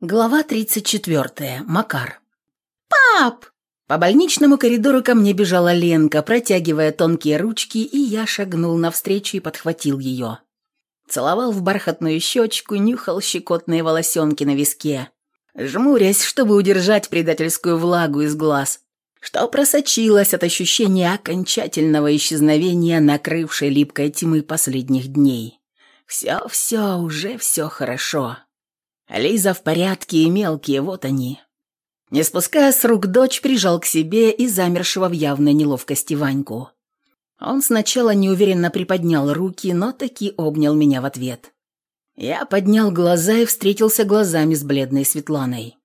Глава 34. Макар. «Пап!» По больничному коридору ко мне бежала Ленка, протягивая тонкие ручки, и я шагнул навстречу и подхватил ее. Целовал в бархатную щечку, нюхал щекотные волосенки на виске, жмурясь, чтобы удержать предательскую влагу из глаз, что просочилось от ощущения окончательного исчезновения накрывшей липкой тьмы последних дней. Все-все, уже все хорошо. Лиза в порядке и мелкие, вот они. Не спуская с рук дочь, прижал к себе и замершего в явной неловкости Ваньку. Он сначала неуверенно приподнял руки, но таки обнял меня в ответ. Я поднял глаза и встретился глазами с бледной Светланой.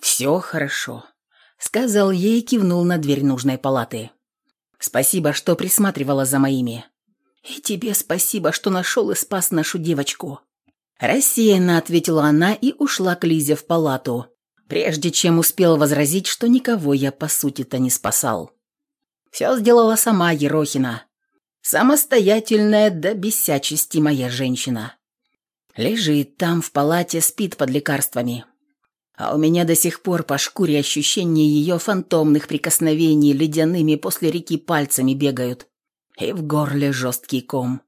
«Все хорошо», — сказал ей и кивнул на дверь нужной палаты. «Спасибо, что присматривала за моими. И тебе спасибо, что нашел и спас нашу девочку». Рассеянно ответила она и ушла к Лизе в палату, прежде чем успела возразить, что никого я по сути-то не спасал. Все сделала сама Ерохина. Самостоятельная до бесячести моя женщина. Лежит там в палате, спит под лекарствами. А у меня до сих пор по шкуре ощущения ее фантомных прикосновений ледяными после реки пальцами бегают. И в горле жесткий ком.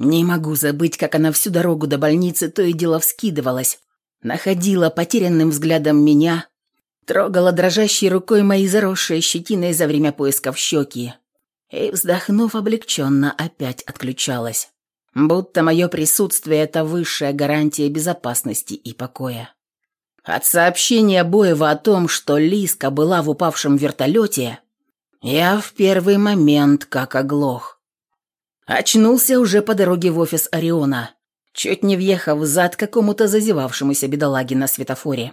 Не могу забыть, как она всю дорогу до больницы то и дело вскидывалась, находила потерянным взглядом меня, трогала дрожащей рукой мои заросшие щетиной за время поисков щеки и, вздохнув облегченно, опять отключалась. Будто мое присутствие – это высшая гарантия безопасности и покоя. От сообщения Боева о том, что Лиска была в упавшем вертолете, я в первый момент как оглох. Очнулся уже по дороге в офис Ориона, чуть не въехав зад какому-то зазевавшемуся бедолаге на светофоре.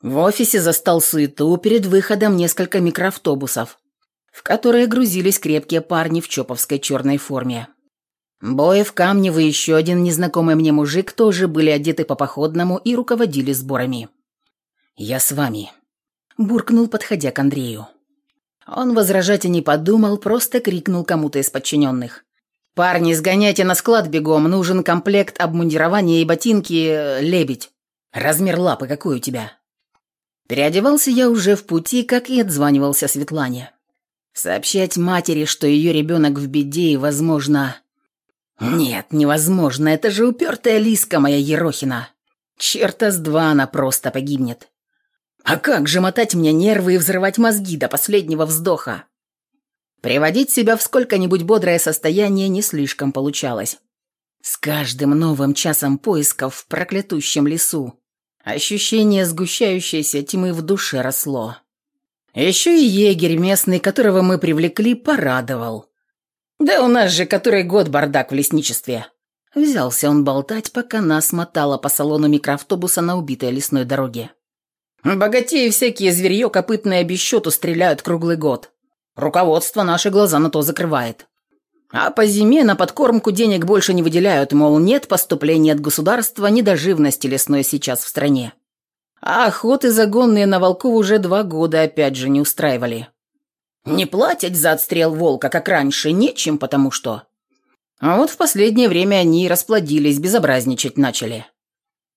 В офисе застал суету перед выходом несколько микроавтобусов, в которые грузились крепкие парни в чоповской черной форме. Боев, Камнев и еще один незнакомый мне мужик тоже были одеты по походному и руководили сборами. «Я с вами», – буркнул, подходя к Андрею. Он возражать и не подумал, просто крикнул кому-то из подчиненных. «Парни, сгоняйте на склад бегом, нужен комплект обмундирования и ботинки э, «Лебедь». Размер лапы какой у тебя?» Переодевался я уже в пути, как и отзванивался Светлане. Сообщать матери, что ее ребенок в беде и, возможно... Нет, невозможно, это же упертая Лиска моя Ерохина. Черта с два она просто погибнет. А как же мотать мне нервы и взрывать мозги до последнего вздоха? Приводить себя в сколько-нибудь бодрое состояние не слишком получалось. С каждым новым часом поисков в проклятущем лесу ощущение сгущающейся тьмы в душе росло. Еще и егерь местный, которого мы привлекли, порадовал. «Да у нас же который год бардак в лесничестве!» Взялся он болтать, пока нас мотало по салону микроавтобуса на убитой лесной дороге. «Богатеи всякие зверье копытные без счету стреляют круглый год. Руководство наши глаза на то закрывает. А по зиме на подкормку денег больше не выделяют, мол, нет поступлений от государства ни до живности лесной сейчас в стране. А охоты загонные на волков уже два года опять же не устраивали. Не платят за отстрел волка, как раньше, нечем, потому что... А вот в последнее время они расплодились, безобразничать начали.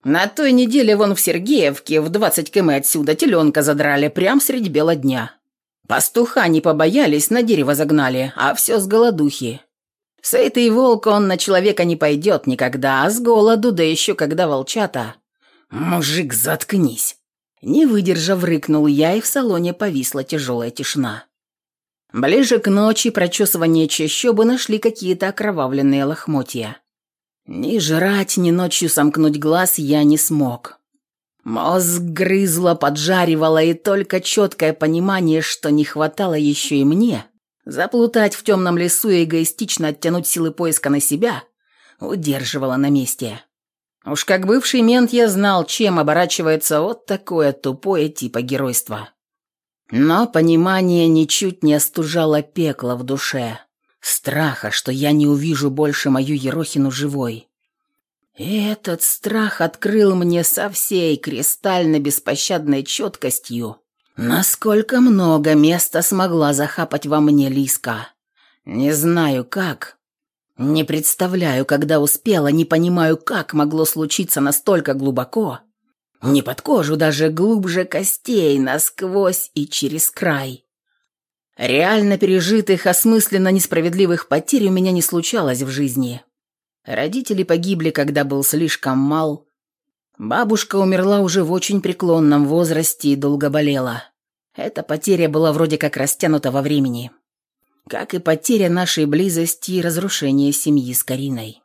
На той неделе вон в Сергеевке, в 20 км отсюда, теленка задрали прямо средь бела дня. Пастуха не побоялись, на дерево загнали, а все с голодухи. С этой волк он на человека не пойдет никогда, а с голоду, да еще когда волчата. «Мужик, заткнись!» Не выдержав, рыкнул я, и в салоне повисла тяжелая тишина. Ближе к ночи прочесывание чащобы нашли какие-то окровавленные лохмотья. Ни жрать, ни ночью сомкнуть глаз я не смог. Мозг грызло, поджаривало, и только четкое понимание, что не хватало еще и мне, заплутать в темном лесу и эгоистично оттянуть силы поиска на себя, удерживало на месте. Уж как бывший мент я знал, чем оборачивается вот такое тупое типа геройства. Но понимание ничуть не остужало пекло в душе. Страха, что я не увижу больше мою Ерохину живой. И этот страх открыл мне со всей кристально-беспощадной четкостью, насколько много места смогла захапать во мне Лиска. Не знаю как. Не представляю, когда успела, не понимаю, как могло случиться настолько глубоко. Не под кожу, даже глубже костей, насквозь и через край. Реально пережитых, осмысленно несправедливых потерь у меня не случалось в жизни. Родители погибли, когда был слишком мал. Бабушка умерла уже в очень преклонном возрасте и долго болела. Эта потеря была вроде как растянута во времени. Как и потеря нашей близости и разрушение семьи с Кариной.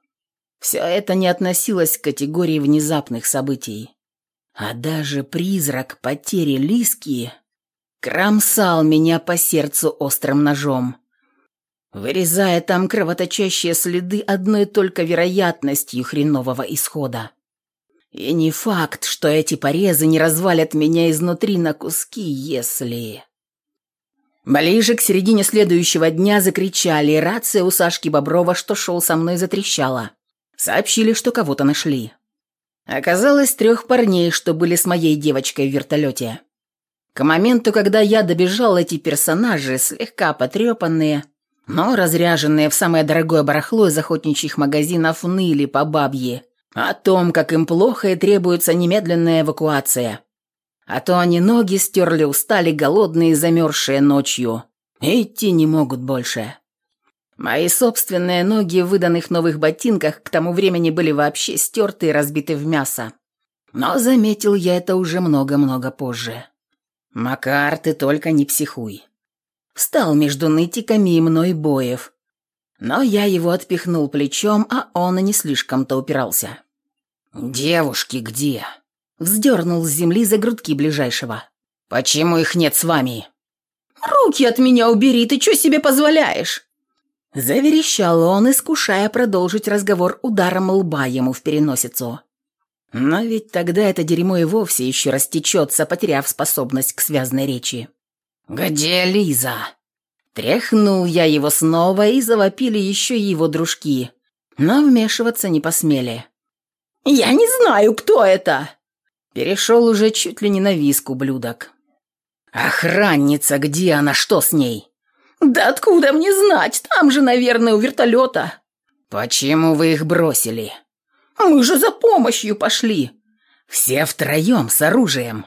Все это не относилось к категории внезапных событий. А даже призрак потери Лиски кромсал меня по сердцу острым ножом, вырезая там кровоточащие следы одной только вероятностью хренового исхода. И не факт, что эти порезы не развалят меня изнутри на куски, если... Ближе к середине следующего дня закричали, рация у Сашки Боброва, что шел со мной, затрещала. Сообщили, что кого-то нашли. Оказалось, трех парней, что были с моей девочкой в вертолете. К моменту, когда я добежал, эти персонажи, слегка потрепанные, но разряженные в самое дорогое барахло из охотничьих магазинов, ныли по бабье о том, как им плохо и требуется немедленная эвакуация. А то они ноги стерли, устали, голодные, замерзшие ночью. Идти не могут больше. Мои собственные ноги в выданных новых ботинках к тому времени были вообще стерты и разбиты в мясо. Но заметил я это уже много-много позже. «Макар, ты только не психуй». Встал между нытиками и мной боев, но я его отпихнул плечом, а он и не слишком-то упирался. «Девушки где?» Вздернул с земли за грудки ближайшего. «Почему их нет с вами?» «Руки от меня убери, ты что себе позволяешь?» Заверещал он, искушая продолжить разговор ударом лба ему в переносицу. Но ведь тогда это дерьмо и вовсе еще растечется, потеряв способность к связной речи. «Где Лиза?» Тряхнул я его снова, и завопили еще его дружки, но вмешиваться не посмели. «Я не знаю, кто это!» Перешел уже чуть ли не на виск ублюдок. «Охранница, где она, что с ней?» «Да откуда мне знать? Там же, наверное, у вертолета». «Почему вы их бросили?» «Мы же за помощью пошли». «Все втроем с оружием».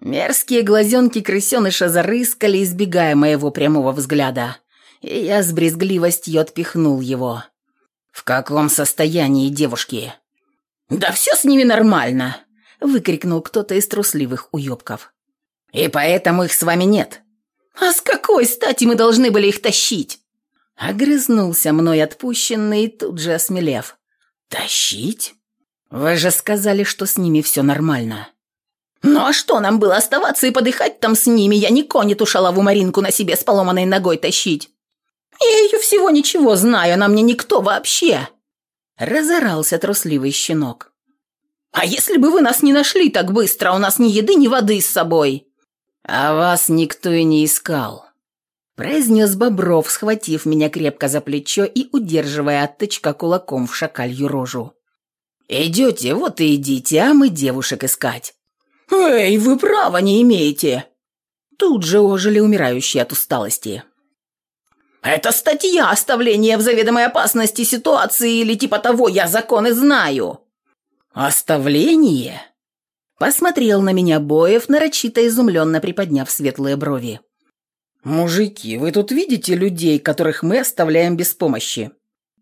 Мерзкие глазенки крысеныша зарыскали, избегая моего прямого взгляда, и я с брезгливостью отпихнул его. «В каком состоянии девушки?» «Да все с ними нормально!» — выкрикнул кто-то из трусливых уёбков. «И поэтому их с вами нет?» «А с какой стати мы должны были их тащить?» Огрызнулся мной отпущенный, тут же осмелев. «Тащить? Вы же сказали, что с ними все нормально». «Ну а что нам было оставаться и подыхать там с ними? Я не конь эту шалову Маринку на себе с поломанной ногой тащить. Я ее всего ничего знаю, она мне никто вообще!» Разорался трусливый щенок. «А если бы вы нас не нашли так быстро, у нас ни еды, ни воды с собой!» «А вас никто и не искал», – произнес Бобров, схватив меня крепко за плечо и удерживая от тычка кулаком в шакалью рожу. «Идете, вот и идите, а мы девушек искать. «Эй, вы права не имеете!» Тут же ожили умирающие от усталости. «Это статья оставления в заведомой опасности ситуации или типа того, я законы знаю!» «Оставление?» Посмотрел на меня Боев, нарочито изумленно приподняв светлые брови. «Мужики, вы тут видите людей, которых мы оставляем без помощи?»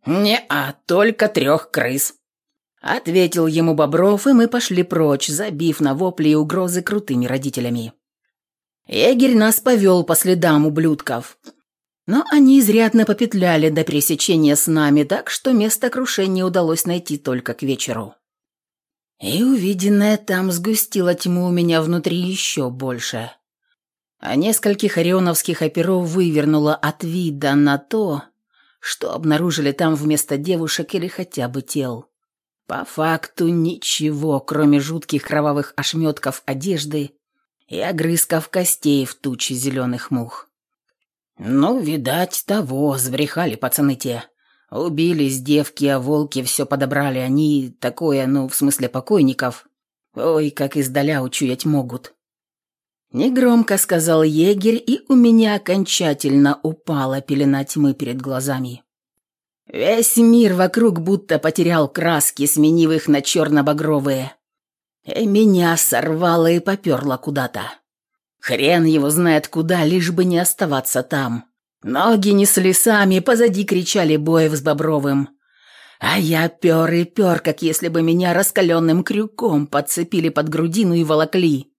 «Не-а, только трех крыс», Ответил ему Бобров, и мы пошли прочь, забив на вопли и угрозы крутыми родителями. Егерь нас повел по следам ублюдков. Но они изрядно попетляли до пересечения с нами, так что место крушения удалось найти только к вечеру. И увиденное там сгустило тьму у меня внутри еще больше. А нескольких орионовских оперов вывернуло от вида на то, что обнаружили там вместо девушек или хотя бы тел. По факту ничего, кроме жутких кровавых ошметков одежды и огрызков костей в туче зеленых мух. Ну, видать, того, сбрехали пацаны те. Убились девки, а волки все подобрали. Они такое, ну, в смысле покойников. Ой, как издаля учуять могут. Негромко сказал егерь, и у меня окончательно упала пелена тьмы перед глазами. Весь мир вокруг будто потерял краски, сменив их на черно-багровые. И меня сорвало и поперло куда-то. Хрен его знает куда, лишь бы не оставаться там. Ноги несли сами, позади кричали Боев с Бобровым. А я пер и пер, как если бы меня раскаленным крюком подцепили под грудину и волокли.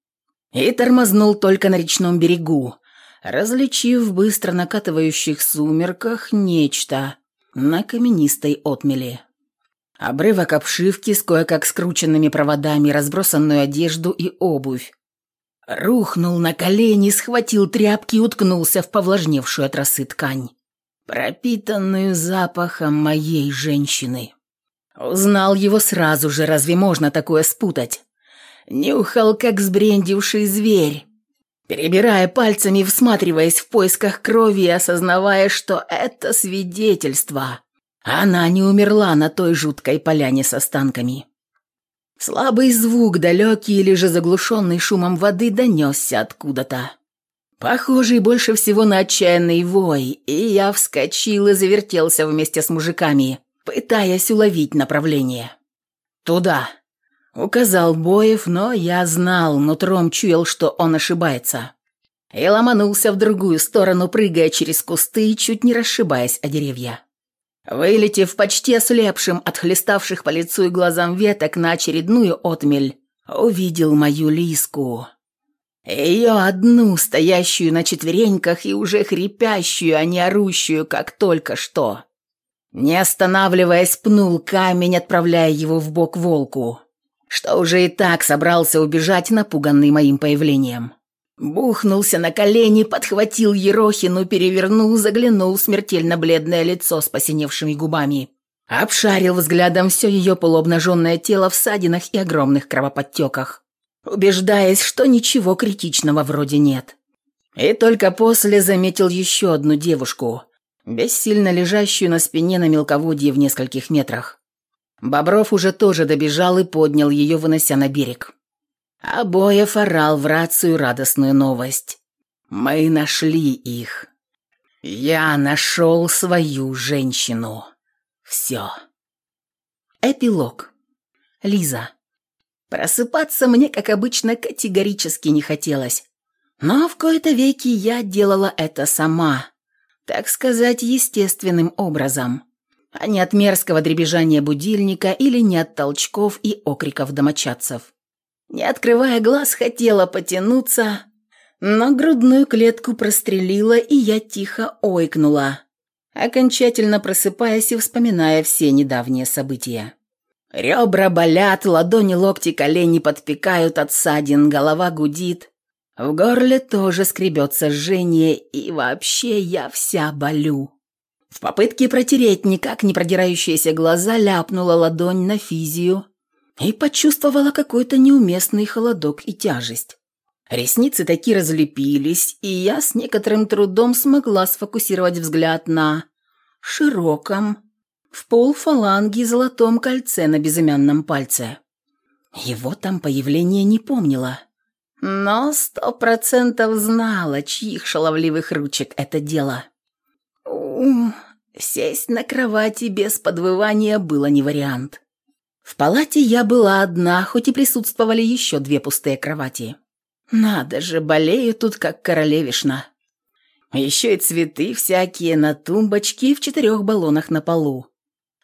И тормознул только на речном берегу, различив быстро накатывающих сумерках нечто на каменистой отмели. Обрывок обшивки с кое-как скрученными проводами, разбросанную одежду и обувь. Рухнул на колени, схватил тряпки и уткнулся в повлажневшую от росы ткань, пропитанную запахом моей женщины. Узнал его сразу же, разве можно такое спутать? Нюхал, как сбрендивший зверь, перебирая пальцами, всматриваясь в поисках крови и осознавая, что это свидетельство. Она не умерла на той жуткой поляне с останками. Слабый звук, далекий или же заглушенный шумом воды, донесся откуда-то. Похожий больше всего на отчаянный вой, и я вскочил и завертелся вместе с мужиками, пытаясь уловить направление. «Туда!» — указал Боев, но я знал, нутром чуял, что он ошибается. И ломанулся в другую сторону, прыгая через кусты и чуть не расшибаясь о деревья. Вылетев почти ослепшим от хлеставших по лицу и глазам веток на очередную отмель, увидел мою лиску. Ее одну, стоящую на четвереньках и уже хрипящую, а не орущую, как только что. Не останавливаясь, пнул камень, отправляя его в бок волку, что уже и так собрался убежать, напуганный моим появлением. Бухнулся на колени, подхватил Ерохину, перевернул, заглянул в смертельно бледное лицо с посиневшими губами. Обшарил взглядом все ее полуобнаженное тело в садинах и огромных кровоподтеках, убеждаясь, что ничего критичного вроде нет. И только после заметил еще одну девушку, бессильно лежащую на спине на мелководье в нескольких метрах. Бобров уже тоже добежал и поднял ее, вынося на берег. Обоев орал в рацию радостную новость. «Мы нашли их. Я нашел свою женщину. Все». Эпилог. Лиза. Просыпаться мне, как обычно, категорически не хотелось. Но в кои-то веки я делала это сама, так сказать, естественным образом, а не от мерзкого дребезжания будильника или не от толчков и окриков домочадцев. Не открывая глаз, хотела потянуться, но грудную клетку прострелила, и я тихо ойкнула, окончательно просыпаясь и вспоминая все недавние события. Ребра болят, ладони, локти, колени подпекают от ссадин, голова гудит. В горле тоже скребется жжение, и вообще я вся болю. В попытке протереть никак не продирающиеся глаза ляпнула ладонь на физию, и почувствовала какой-то неуместный холодок и тяжесть. Ресницы таки разлепились, и я с некоторым трудом смогла сфокусировать взгляд на широком, в пол фаланги золотом кольце на безымянном пальце. Его там появление не помнила, но сто процентов знала, чьих шаловливых ручек это дело. У, сесть на кровати без подвывания было не вариант. В палате я была одна, хоть и присутствовали еще две пустые кровати. Надо же, болею тут как королевишна. Еще и цветы всякие на тумбочке в четырех баллонах на полу.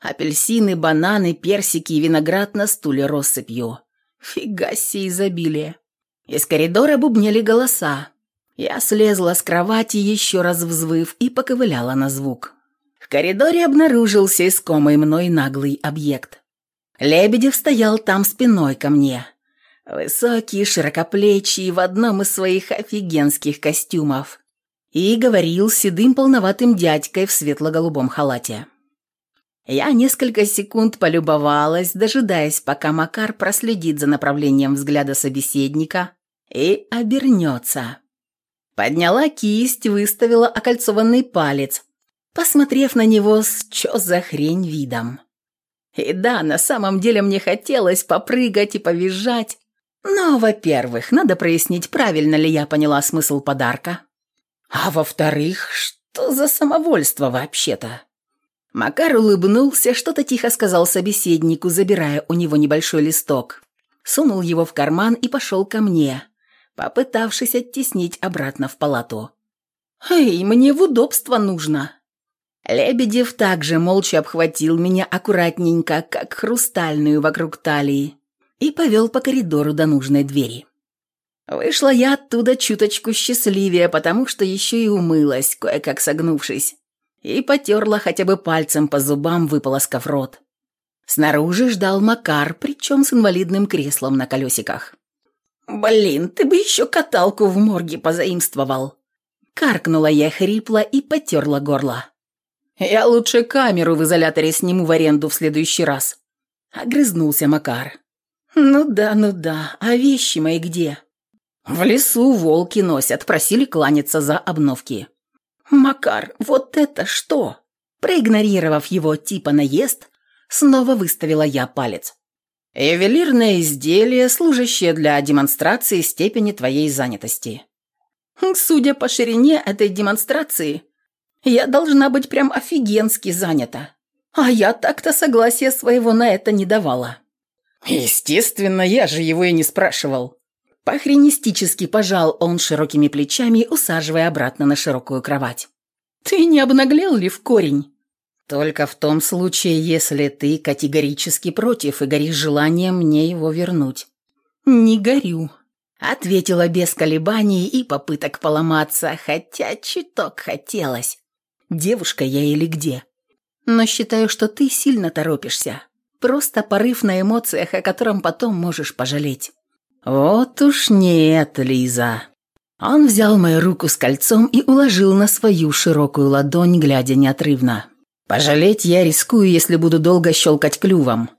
Апельсины, бананы, персики и виноград на стуле россыпью. Фига себе изобилие. Из коридора бубнели голоса. Я слезла с кровати, еще раз взвыв, и поковыляла на звук. Коридоре обнаружился искомый мной наглый объект. Лебедев стоял там спиной ко мне. Высокий, широкоплечий, в одном из своих офигенских костюмов. И говорил седым полноватым дядькой в светло-голубом халате. Я несколько секунд полюбовалась, дожидаясь, пока Макар проследит за направлением взгляда собеседника и обернется. Подняла кисть, выставила окольцованный палец, посмотрев на него с чё за хрень видом. И да, на самом деле мне хотелось попрыгать и повизжать. Но, во-первых, надо прояснить, правильно ли я поняла смысл подарка. А во-вторых, что за самовольство вообще-то? Макар улыбнулся, что-то тихо сказал собеседнику, забирая у него небольшой листок. сунул его в карман и пошел ко мне, попытавшись оттеснить обратно в палату. «Эй, мне в удобство нужно!» Лебедев также молча обхватил меня аккуратненько, как хрустальную вокруг талии, и повел по коридору до нужной двери. Вышла я оттуда чуточку счастливее, потому что еще и умылась, кое-как согнувшись, и потерла хотя бы пальцем по зубам, выполоскав рот. Снаружи ждал Макар, причем с инвалидным креслом на колесиках. «Блин, ты бы еще каталку в морге позаимствовал!» Каркнула я хрипло и потерла горло. «Я лучше камеру в изоляторе сниму в аренду в следующий раз», — огрызнулся Макар. «Ну да, ну да, а вещи мои где?» «В лесу волки носят, просили кланяться за обновки». «Макар, вот это что?» Проигнорировав его типа наезд, снова выставила я палец. «Ювелирное изделие, служащее для демонстрации степени твоей занятости». «Судя по ширине этой демонстрации, я должна быть прям офигенски занята. А я так-то согласия своего на это не давала». «Естественно, я же его и не спрашивал». Похренистически пожал он широкими плечами, усаживая обратно на широкую кровать. «Ты не обнаглел ли в корень?» «Только в том случае, если ты категорически против и горишь желанием мне его вернуть». «Не горю», — ответила без колебаний и попыток поломаться, хотя чуток хотелось. Девушка я или где? Но считаю, что ты сильно торопишься. Просто порыв на эмоциях, о котором потом можешь пожалеть. Вот уж нет, Лиза. Он взял мою руку с кольцом и уложил на свою широкую ладонь, глядя неотрывно. Пожалеть я рискую, если буду долго щелкать клювом.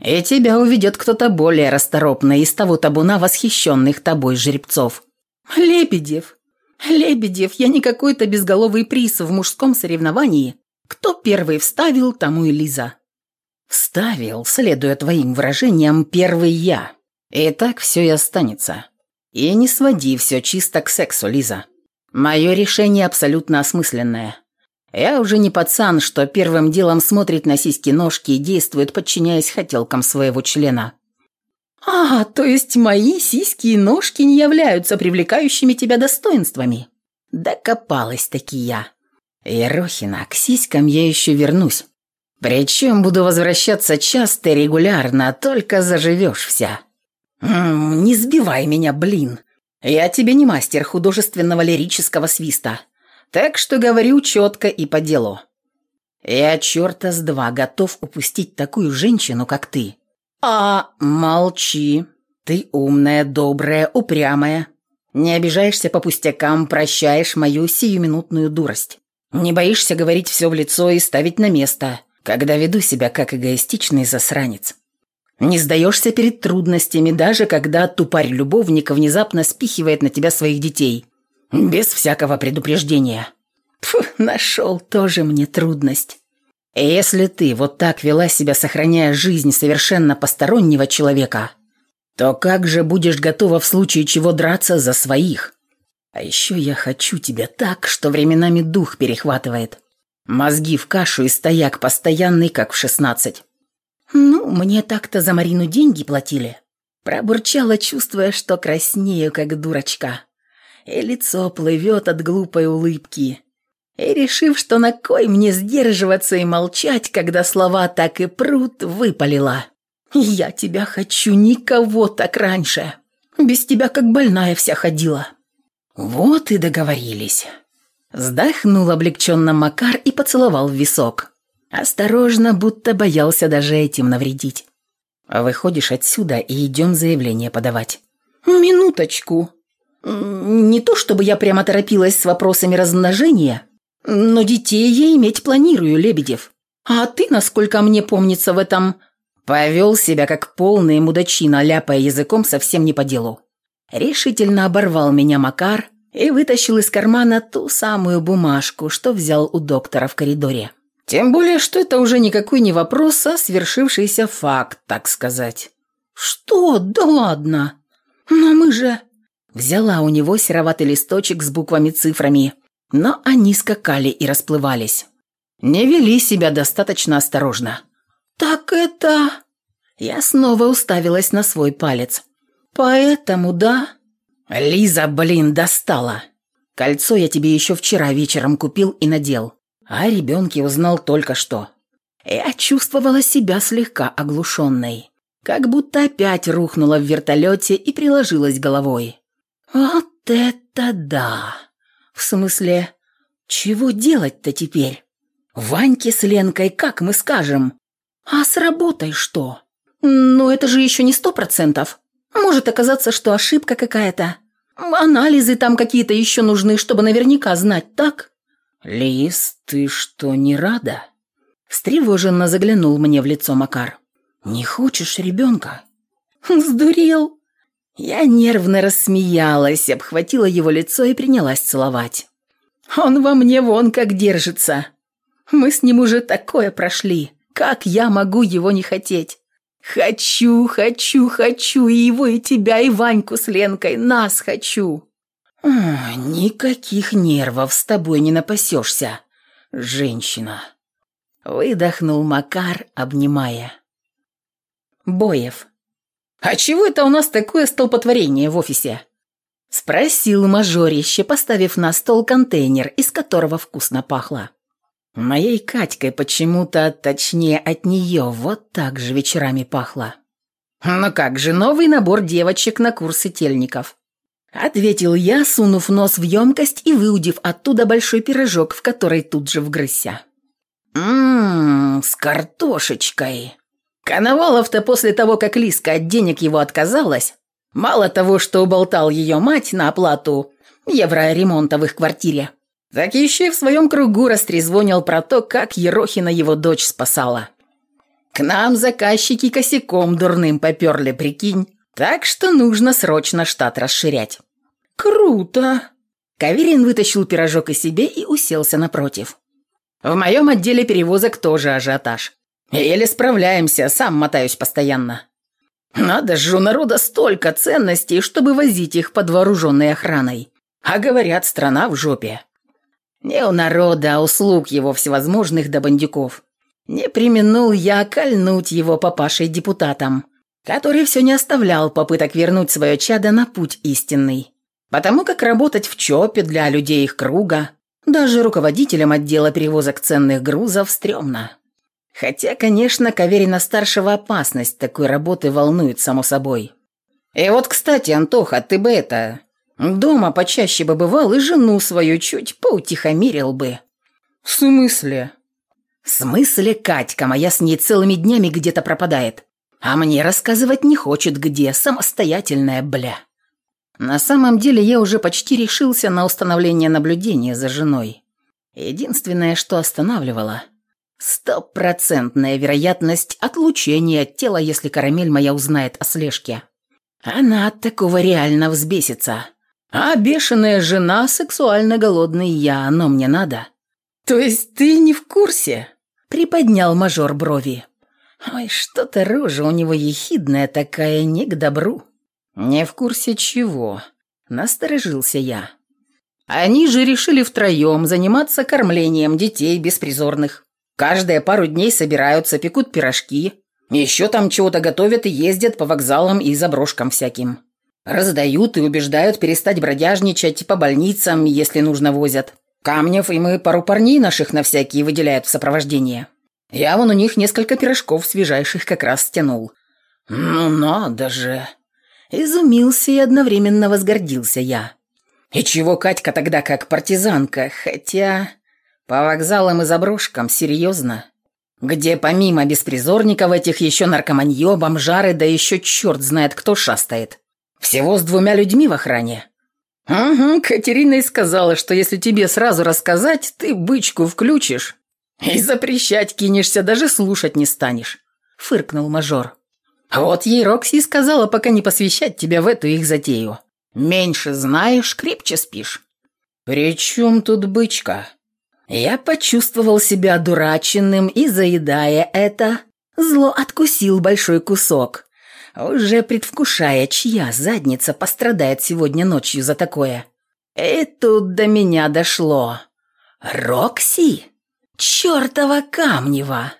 И тебя уведет кто-то более расторопный из того табуна восхищенных тобой жеребцов. Лебедев, «Лебедев, я не какой-то безголовый приз в мужском соревновании. Кто первый вставил, тому и Лиза». «Вставил, следуя твоим выражениям, первый я. И так все и останется. И не своди все чисто к сексу, Лиза. Мое решение абсолютно осмысленное. Я уже не пацан, что первым делом смотрит на сиськи-ножки и действует, подчиняясь хотелкам своего члена. «А, то есть мои сиськи и ножки не являются привлекающими тебя достоинствами?» Докопалась-таки я. «Ерохина, к сиськам я еще вернусь. Причем буду возвращаться часто и регулярно, только заживешь вся». «М -м, «Не сбивай меня, блин. Я тебе не мастер художественного лирического свиста, так что говорю четко и по делу. Я черта с два готов упустить такую женщину, как ты». «А, молчи. Ты умная, добрая, упрямая. Не обижаешься по пустякам, прощаешь мою сиюминутную дурость. Не боишься говорить все в лицо и ставить на место, когда веду себя как эгоистичный засранец. Не сдаешься перед трудностями, даже когда тупарь-любовник внезапно спихивает на тебя своих детей. Без всякого предупреждения. Фу, нашел тоже мне трудность. Если ты вот так вела себя, сохраняя жизнь совершенно постороннего человека, то как же будешь готова в случае чего драться за своих? А еще я хочу тебя так, что временами дух перехватывает. Мозги в кашу и стояк постоянный, как в шестнадцать. Ну, мне так-то за Марину деньги платили. Пробурчала, чувствуя, что краснею, как дурочка. И лицо плывет от глупой улыбки и, решив, что на кой мне сдерживаться и молчать, когда слова так и прут, выпалила. «Я тебя хочу никого так раньше. Без тебя как больная вся ходила». «Вот и договорились». Вздохнул облегченно Макар и поцеловал в висок. Осторожно, будто боялся даже этим навредить. «Выходишь отсюда и идем заявление подавать». «Минуточку. Не то чтобы я прямо торопилась с вопросами размножения, но детей я иметь планирую, Лебедев. А ты, насколько мне помнится в этом...» Повел себя как полный мудачина, ляпая языком совсем не по делу. Решительно оборвал меня Макар и вытащил из кармана ту самую бумажку, что взял у доктора в коридоре. Тем более, что это уже никакой не вопрос, а свершившийся факт, так сказать. «Что? Да ладно! Но мы же...» Взяла у него сероватый листочек с буквами-цифрами но они скакали и расплывались. Не вели себя достаточно осторожно. «Так это...» Я снова уставилась на свой палец. «Поэтому, да?» «Лиза, блин, достала!» «Кольцо я тебе еще вчера вечером купил и надел, а ребенке узнал только что». Я чувствовала себя слегка оглушенной, как будто опять рухнула в вертолете и приложилась головой. «Вот это да!» «В смысле, чего делать-то теперь? Ваньке с Ленкой как мы скажем? А с работой что? Ну, это же еще не сто процентов. Может оказаться, что ошибка какая-то. Анализы там какие-то еще нужны, чтобы наверняка знать, так? Лис, ты что, не рада? Встревоженно заглянул мне в лицо Макар. Не хочешь ребенка? Сдурел. Я нервно рассмеялась, обхватила его лицо и принялась целовать. Он во мне вон как держится. Мы с ним уже такое прошли. Как я могу его не хотеть? Хочу, хочу, хочу и его, и тебя, и Ваньку с Ленкой. Нас хочу. никаких нервов с тобой не напасешься, женщина. Выдохнул Макар, обнимая. Боев. «А чего это у нас такое столпотворение в офисе?» Спросил мажорище, поставив на стол контейнер, из которого вкусно пахло. Моей Катькой почему-то, точнее от нее, вот так же вечерами пахло. «Ну как же, новый набор девочек на курсы тельников», — ответил я, сунув нос в емкость и выудив оттуда большой пирожок, в который тут же вгрызся. «Ммм, с картошечкой». Коновалов-то после того, как Лиска от денег его отказалась, мало того, что уболтал ее мать на оплату евроремонта в их квартире, так еще и в своем кругу растрезвонил про то, как Ерохина его дочь спасала. К нам заказчики косяком дурным поперли, прикинь. Так что нужно срочно штат расширять. Круто! Каверин вытащил пирожок из себе и уселся напротив. В моем отделе перевозок тоже ажиотаж. Еле справляемся, сам мотаюсь постоянно. Надо же, у народа столько ценностей, чтобы возить их под вооруженной охраной. А говорят, страна в жопе. Не у народа, а услуг его всевозможных до бандюков. Не применул я кольнуть его папашей депутатом, который все не оставлял попыток вернуть свое чадо на путь истинный. Потому как работать в ЧОПе для людей их круга, даже руководителем отдела перевозок ценных грузов, стрёмно. Хотя, конечно, Каверина-старшего опасность такой работы волнует, само собой. И вот, кстати, Антоха, ты бы это... Дома почаще бы бывал и жену свою чуть поутихомирил бы. В смысле? В смысле, Катька моя с ней целыми днями где-то пропадает. А мне рассказывать не хочет где, самостоятельная бля. На самом деле я уже почти решился на установление наблюдения за женой. Единственное, что останавливало – стопроцентная вероятность отлучения от тела, если карамель моя узнает о слежке. Она от такого реально взбесится. А бешеная жена, сексуально голодный я, но мне надо. То есть ты не в курсе? Приподнял мажор брови. Ой, что-то рожа у него ехидная такая, не к добру. Не в курсе чего? Насторожился я. Они же решили втроем заниматься кормлением детей беспризорных. Каждые пару дней собираются, пекут пирожки. Еще там чего-то готовят и ездят по вокзалам и заброшкам всяким. Раздают и убеждают перестать бродяжничать, по больницам, если нужно, возят. Камнев и пару парней наших на всякие выделяют в сопровождение. Я вон у них несколько пирожков свежайших как раз стянул. Ну надо же. Изумился и одновременно возгордился я. И чего Катька тогда как партизанка, хотя... По вокзалам и заброшкам, серьезно? Где помимо беспризорников этих еще наркоманье, бомжары, да еще черт знает кто шастает. Всего с двумя людьми в охране. Угу, Катерина и сказала, что если тебе сразу рассказать, ты бычку включишь и запрещать кинешься, даже слушать не станешь. Фыркнул мажор. Вот ей Рокси сказала пока не посвящать тебя в эту их затею. Меньше знаешь, крепче спишь. При чем тут бычка? Я почувствовал себя дураченным и, заедая это, зло откусил большой кусок уже предвкушая, чья задница пострадает сегодня ночью за такое. И тут до меня дошло. «Рокси? Чёртова Камнева!»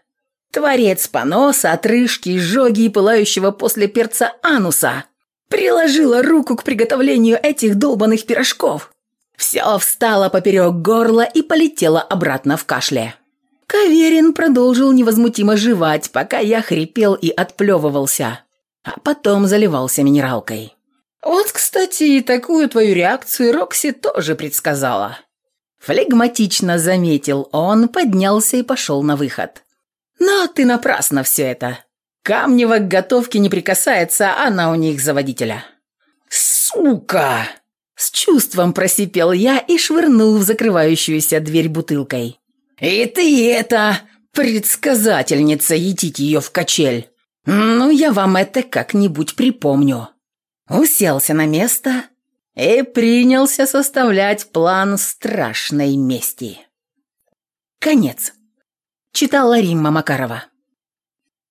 Творец поноса, отрыжки, изжоги и пылающего после перца ануса. Приложила руку к приготовлению этих долбанных пирожков. Все встало поперек горла и полетело обратно в кашле. Каверин продолжил невозмутимо жевать, пока я хрипел и отплевывался, а потом заливался минералкой. Вот, кстати, и такую твою реакцию Рокси тоже предсказала. Флегматично заметил он, поднялся и пошел на выход. Но ты напрасно все это. Камнева к готовке не прикасается, она у них за водителя. Сука! С чувством просипел я и швырнул в закрывающуюся дверь бутылкой. «И ты это, предсказательница, етить ее в качель! Ну, я вам это как-нибудь припомню!» Уселся на место и принялся составлять план страшной мести. Конец. Читала Римма Макарова.